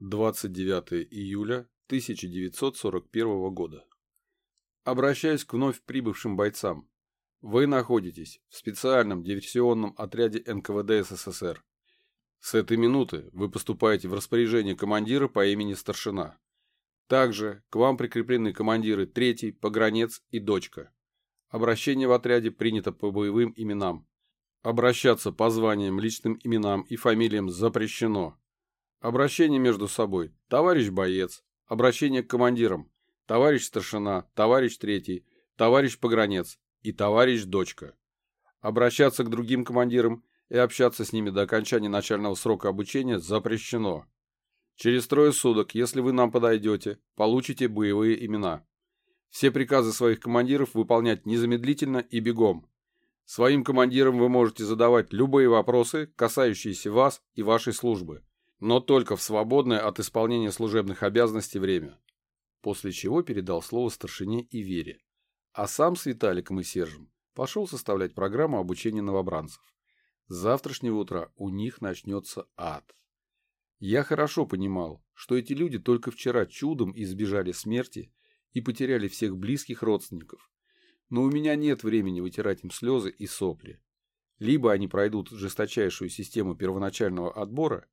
29 июля 1941 года. Обращаюсь к вновь прибывшим бойцам. Вы находитесь в специальном диверсионном отряде НКВД СССР. С этой минуты вы поступаете в распоряжение командира по имени Старшина. Также к вам прикреплены командиры Третий, Погранец и Дочка. Обращение в отряде принято по боевым именам. Обращаться по званиям, личным именам и фамилиям запрещено. Обращение между собой. Товарищ боец. Обращение к командирам. Товарищ старшина, товарищ третий, товарищ погранец и товарищ дочка. Обращаться к другим командирам и общаться с ними до окончания начального срока обучения запрещено. Через трое суток, если вы нам подойдете, получите боевые имена. Все приказы своих командиров выполнять незамедлительно и бегом. Своим командирам вы можете задавать любые вопросы, касающиеся вас и вашей службы но только в свободное от исполнения служебных обязанностей время. После чего передал слово старшине и Вере. А сам с Виталиком и Сержем пошел составлять программу обучения новобранцев. С завтрашнего утра у них начнется ад. Я хорошо понимал, что эти люди только вчера чудом избежали смерти и потеряли всех близких родственников. Но у меня нет времени вытирать им слезы и сопли. Либо они пройдут жесточайшую систему первоначального отбора,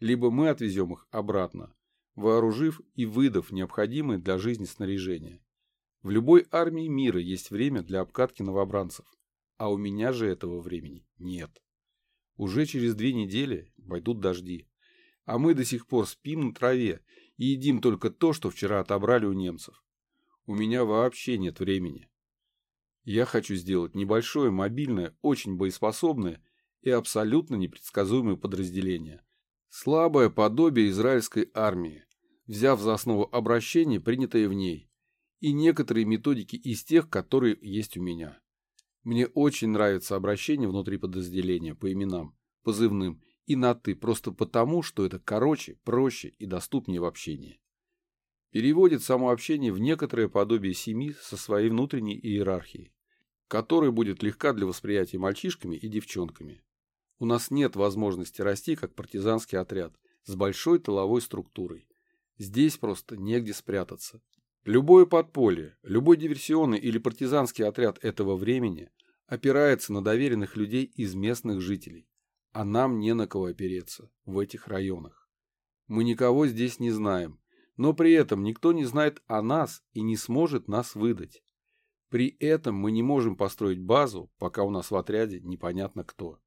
либо мы отвезем их обратно, вооружив и выдав необходимое для жизни снаряжение. В любой армии мира есть время для обкатки новобранцев, а у меня же этого времени нет. Уже через две недели пойдут дожди, а мы до сих пор спим на траве и едим только то, что вчера отобрали у немцев. У меня вообще нет времени. Я хочу сделать небольшое, мобильное, очень боеспособное и абсолютно непредсказуемое подразделение – Слабое подобие израильской армии, взяв за основу обращение, принятое в ней, и некоторые методики из тех, которые есть у меня. Мне очень нравится обращение внутри подразделения по именам, позывным и на «ты» просто потому, что это короче, проще и доступнее в общении. Переводит само общение в некоторое подобие семьи со своей внутренней иерархией, которая будет легка для восприятия мальчишками и девчонками. У нас нет возможности расти как партизанский отряд с большой тыловой структурой. Здесь просто негде спрятаться. Любое подполье, любой диверсионный или партизанский отряд этого времени опирается на доверенных людей из местных жителей, а нам не на кого опереться в этих районах. Мы никого здесь не знаем, но при этом никто не знает о нас и не сможет нас выдать. При этом мы не можем построить базу, пока у нас в отряде непонятно кто.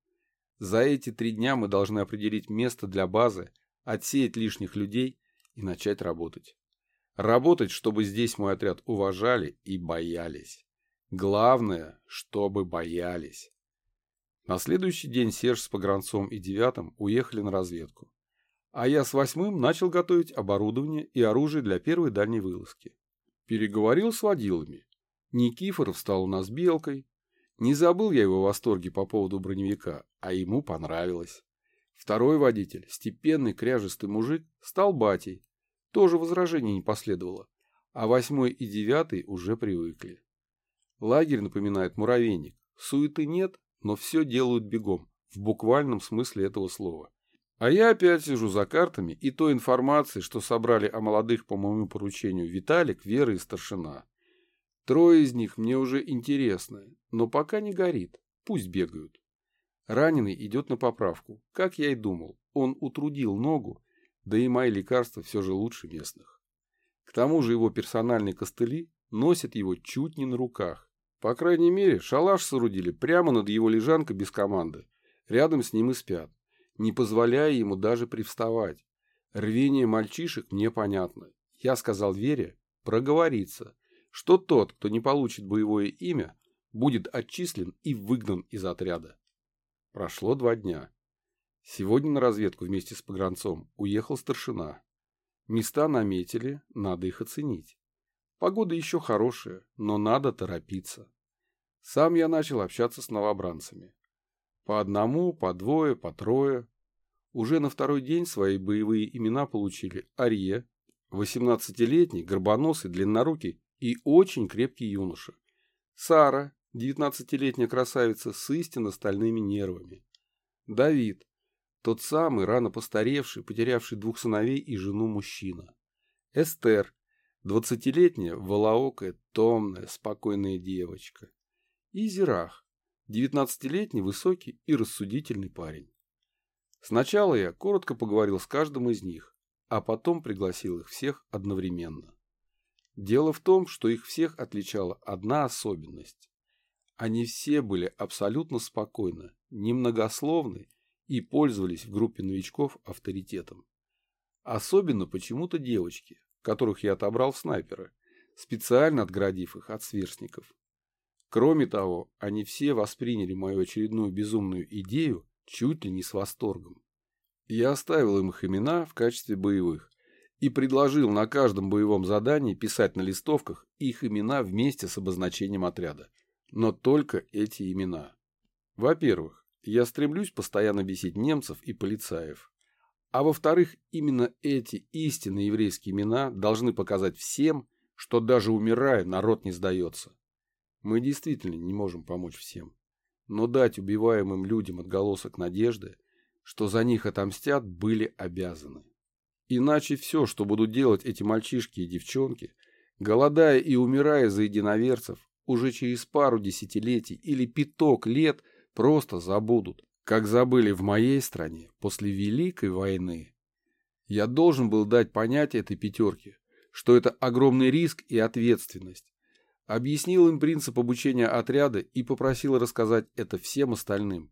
За эти три дня мы должны определить место для базы, отсеять лишних людей и начать работать. Работать, чтобы здесь мой отряд уважали и боялись. Главное, чтобы боялись. На следующий день Серж с Погранцом и Девятым уехали на разведку. А я с Восьмым начал готовить оборудование и оружие для первой дальней вылазки. Переговорил с водилами. Никифоров стал у нас белкой, не забыл я его восторги по поводу броневика, а ему понравилось. Второй водитель, степенный кряжистый мужик, стал батей. Тоже возражений не последовало. А восьмой и девятый уже привыкли. Лагерь напоминает муравейник. Суеты нет, но все делают бегом, в буквальном смысле этого слова. А я опять сижу за картами и той информацией, что собрали о молодых по моему поручению Виталик, Вера и Старшина. Трое из них мне уже интересны, но пока не горит. Пусть бегают. Раненый идет на поправку. Как я и думал, он утрудил ногу, да и мои лекарства все же лучше местных. К тому же его персональные костыли носят его чуть не на руках. По крайней мере, шалаш соорудили прямо над его лежанкой без команды. Рядом с ним и спят, не позволяя ему даже привставать. Рвение мальчишек мне понятно. Я сказал Вере проговориться – что тот, кто не получит боевое имя, будет отчислен и выгнан из отряда. Прошло два дня. Сегодня на разведку вместе с погранцом уехал старшина. Места наметили, надо их оценить. Погода еще хорошая, но надо торопиться. Сам я начал общаться с новобранцами. По одному, по двое, по трое. Уже на второй день свои боевые имена получили Арье, 18-летний, горбоносый, длиннорукий и очень крепкий юноша. Сара, девятнадцатилетняя красавица с истинно стальными нервами. Давид, Тот самый, рано постаревший, потерявший двух сыновей и жену мужчина. Эстер, двадцатилетняя, волоокая, томная, спокойная девочка. И Зирах, девятнадцатилетний, высокий и рассудительный парень. Сначала я коротко поговорил с каждым из них, а потом пригласил их всех одновременно. Дело в том, что их всех отличала одна особенность. Они все были абсолютно спокойны, немногословны и пользовались в группе новичков авторитетом. Особенно почему-то девочки, которых я отобрал в снайперы, специально отградив их от сверстников. Кроме того, они все восприняли мою очередную безумную идею чуть ли не с восторгом. Я оставил им их имена в качестве боевых и предложил на каждом боевом задании писать на листовках их имена вместе с обозначением отряда. Но только эти имена. Во-первых, я стремлюсь постоянно бесить немцев и полицаев. А во-вторых, именно эти истинные еврейские имена должны показать всем, что даже умирая, народ не сдается. Мы действительно не можем помочь всем. Но дать убиваемым людям отголосок надежды, что за них отомстят, были обязаны. Иначе все, что будут делать эти мальчишки и девчонки, голодая и умирая за единоверцев, уже через пару десятилетий или пяток лет просто забудут, как забыли в моей стране после Великой войны. Я должен был дать понять этой пятерке, что это огромный риск и ответственность. Объяснил им принцип обучения отряда и попросил рассказать это всем остальным.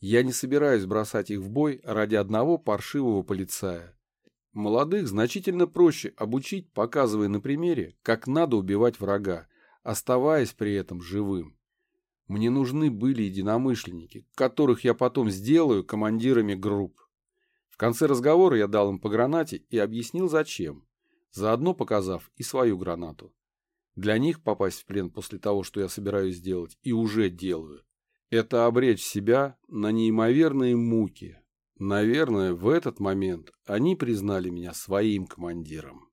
Я не собираюсь бросать их в бой ради одного паршивого полицая. Молодых значительно проще обучить, показывая на примере, как надо убивать врага, оставаясь при этом живым. Мне нужны были единомышленники, которых я потом сделаю командирами групп. В конце разговора я дал им по гранате и объяснил зачем, заодно показав и свою гранату. Для них попасть в плен после того, что я собираюсь сделать и уже делаю, это обречь себя на неимоверные муки, Наверное, в этот момент они признали меня своим командиром.